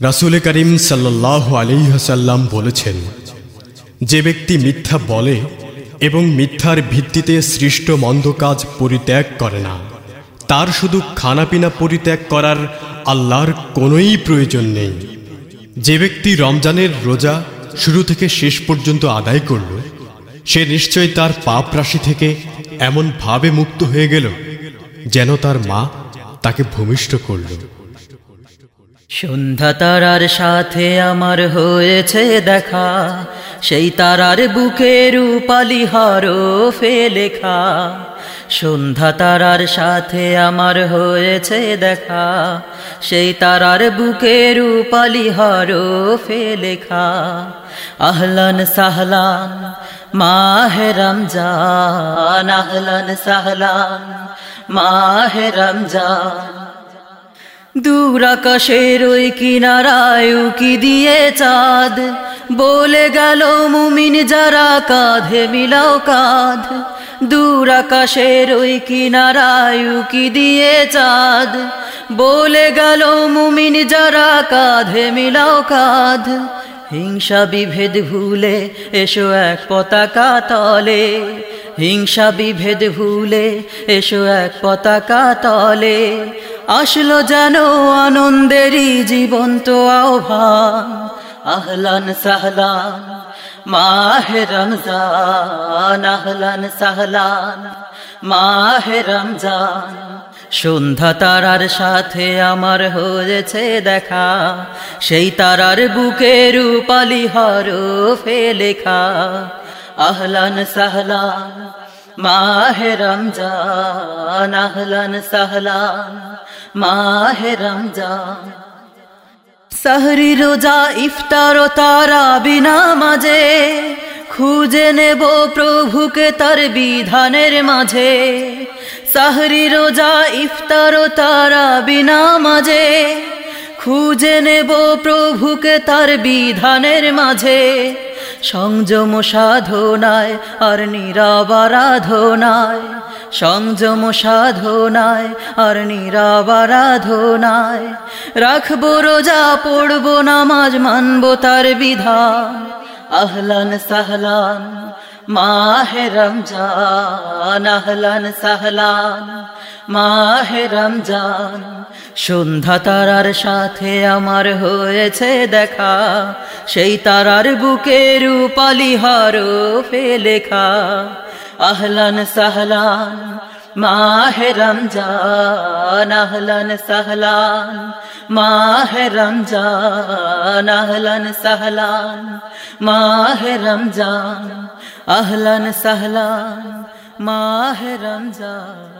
রাসুল করিম সাল্লাহ আলিহাসাল্লাম বলেছেন, যে ব্যক্তি মিথ্যা বলে এবং মিথ্যার ভিত্তিতে সৃষ্ট মন্দ কাজ পরিত্যাগ করে না, তার শুধু খানাপিনা পরিত্যাগ করার আল্লাহর কোনোই প্রয়োজন নেই। যে ব্যক্তি রমজানের রোজা শুরু থেকে শেষ পর্যন্ত আদায় করল, সে নিশ্চয় তার পাপ রাশি থেকে এমনভাবে মুক্ত হয়ে গেল, যেন তার মা তাকে ভূমিষ্ঠ করল। সন্ধ্যা তারার সাথে আমার হয়েছে দেখা। সেই তারার বুকে রূপালি হরফে লেখা। সন্ধ্যা তারার সাথে আমার হয়েছে দেখা। সেই তারার বুকে রূপালি হরফে লেখা। আহলান সাহলান, মাহে রমজান, আহলান সাহলান, মাহে রমজান। দূর আকাশের ওই কিনারায় উকি দিয়ে চাঁদ। বলে গেল মুমিন যারা কাঁধে মিলাও কাঁধ। দূর আকাশের ওই কিনারায় উকি দিয়ে চাঁদ। বলে গেল মুমিন যারা কাঁধে মিলাও কাঁধ। হিংসা বিভেদ ভুলে এসো এক পতাকা তলে। হিংসা বিভেদ ভুলে এসো এক পতাকা তলে। আসলো যেন আনন্দেরই জীবন্ত আহ্বান। আহলান সাহলান, মাহে রমজান, আহলান সাহলান, মাহে রমজান। সন্ধ্যা তারার সাথে আমার হয়েছে দেখা, সেই তারার বুকে রূপালি হরফে লেখা। আহলান সাহলান মাহে রমজান, আহলান সাহলান। মাহে রমজান। সাহরি রোজা, ইফতার তারা বিনা মাঝে। খুঁজে নেব প্রভুকে তার বিধানের মাঝে। সাহরি রোজা, ইফতার তারা বিনা মাঝে। খুঁজে নেব প্রভুকে তার বিধানের মাঝে। সংযম সাধনায় আর নিরাবারাধনায়। সংযম সাধনায় আর নিরাবারাধনায়। রাখব রোজা, পড়ব নামাজ, মানবো তার বিধান। আহলান সাহলান, মাহে রমজান, আহলান সাহলান, মাহে রমজান। সন্ধ্যা তারার সাথে আমার হয়েছে দেখা। সেই তারার বুকে রূপালি হরফে লেখা, আহলান সাহলান, মাহে রমজান, আহলান সাহলান, মাহে রমজান, আহলান সাহলান, মাহে রমজান, আহলান সাহলান, মাহে রমজান।